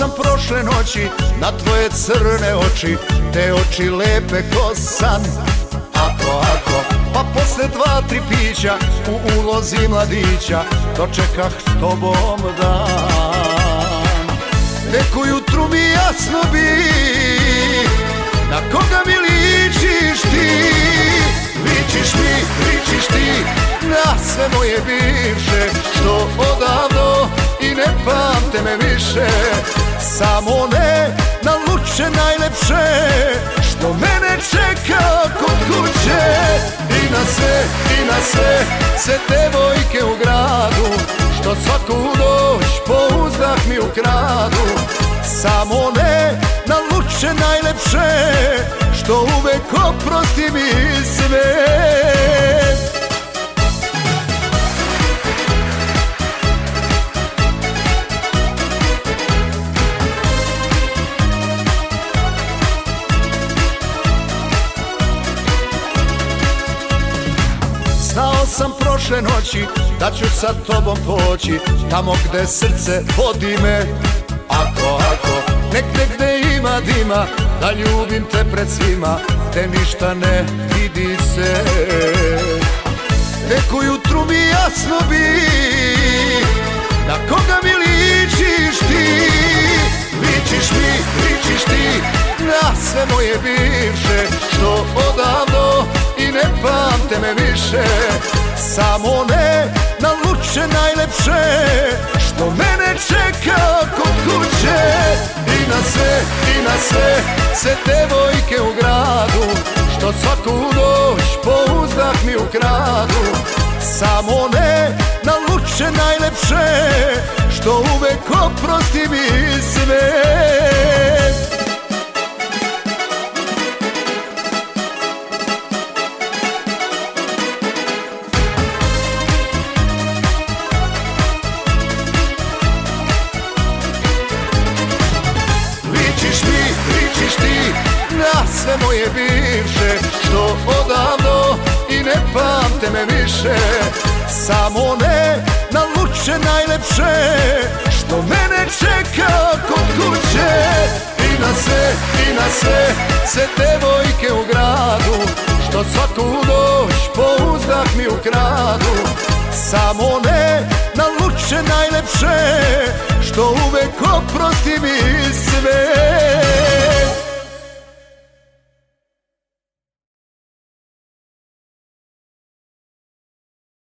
sam prošle noći na tvoje crne oči Te oči lepe ko san. Ako, ako, pa posle dva, tri pića U ulozi mladića Dočekah s tobom dan. Tek ujutru mi jasno bi Na koga mi ličiš ti? Ličiš mi, ličiš ti Na sve moje bivše Samo ne na luče najlepše Što mene čeka kod kuće. I na sve, i na sve Sve devojke u gradu Što svaku noć po uzdah mi ukradu. Samo ne na luče najlepše Što uvek oprosti mi sve Znao sam prošle noći da ću sa tobom poći Tamo gde srce vodi me. Ako, ako, nek gde ima dima Da ljubim te pred svima Te ništa ne vidi se. Tek ujutru mi jasno bi Na koga mi ličiš ti? Ličiš mi, ličiš ti Na sve moje bivše Što odavno i ne pamte me više. Samo ne na luče najlepše Što mene čeka kod kuće. I na sve, i na sve Sve devojke u gradu Što svaku noć po uzdah mi ukradu. Samo ne na luče najlepše Što uvek oprosti mi sve sve moje bivše Što odavno i ne pamte me više. Samo ne na luče najlepše Što mene čeka kod kuće. I na sve, i na sve Sve devojke u gradu Što svaku noć po uzdah mi ukradu. Samo ne na luče najlepše Što uvek oprosti mi sve